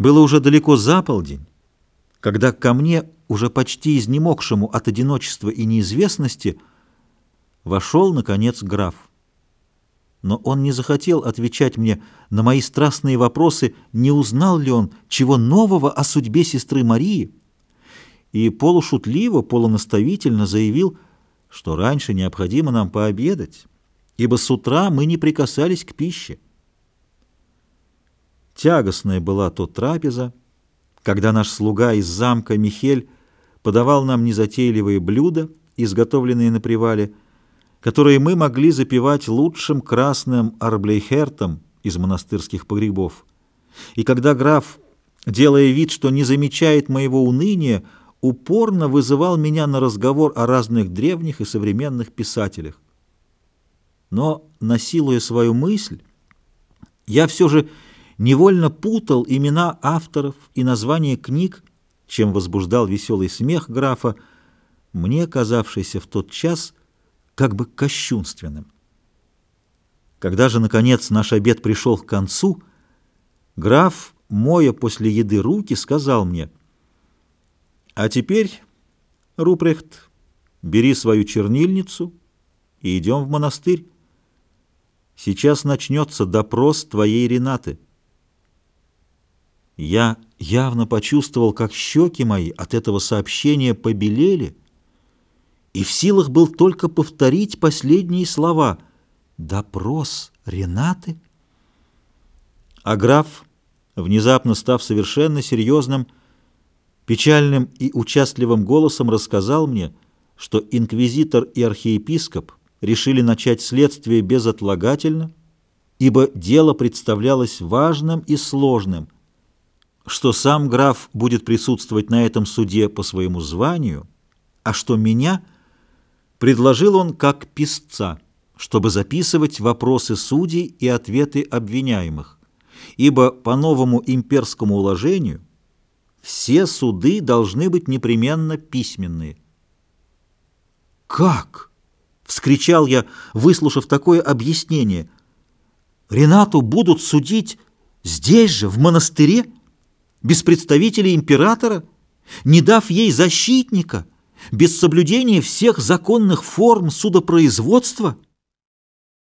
Было уже далеко за полдень, когда ко мне, уже почти изнемогшему от одиночества и неизвестности, вошел, наконец, граф. Но он не захотел отвечать мне на мои страстные вопросы, не узнал ли он чего нового о судьбе сестры Марии, и полушутливо, полунаставительно заявил, что раньше необходимо нам пообедать, ибо с утра мы не прикасались к пище. Тягостная была то трапеза, когда наш слуга из замка Михель подавал нам незатейливые блюда, изготовленные на привале, которые мы могли запивать лучшим красным арблейхертом из монастырских погребов. И когда граф, делая вид, что не замечает моего уныния, упорно вызывал меня на разговор о разных древних и современных писателях. Но, насилуя свою мысль, я все же невольно путал имена авторов и названия книг, чем возбуждал веселый смех графа, мне казавшийся в тот час как бы кощунственным. Когда же, наконец, наш обед пришел к концу, граф, моя после еды руки, сказал мне, «А теперь, Рупрехт, бери свою чернильницу и идем в монастырь. Сейчас начнется допрос твоей Ренаты». Я явно почувствовал, как щеки мои от этого сообщения побелели, и в силах был только повторить последние слова «Допрос Ренаты?» А граф, внезапно став совершенно серьезным, печальным и участливым голосом рассказал мне, что инквизитор и архиепископ решили начать следствие безотлагательно, ибо дело представлялось важным и сложным – что сам граф будет присутствовать на этом суде по своему званию, а что меня предложил он как писца, чтобы записывать вопросы судей и ответы обвиняемых, ибо по новому имперскому уложению все суды должны быть непременно письменные. «Как?» — вскричал я, выслушав такое объяснение. «Ренату будут судить здесь же, в монастыре?» Без представителей императора, не дав ей защитника, без соблюдения всех законных форм судопроизводства –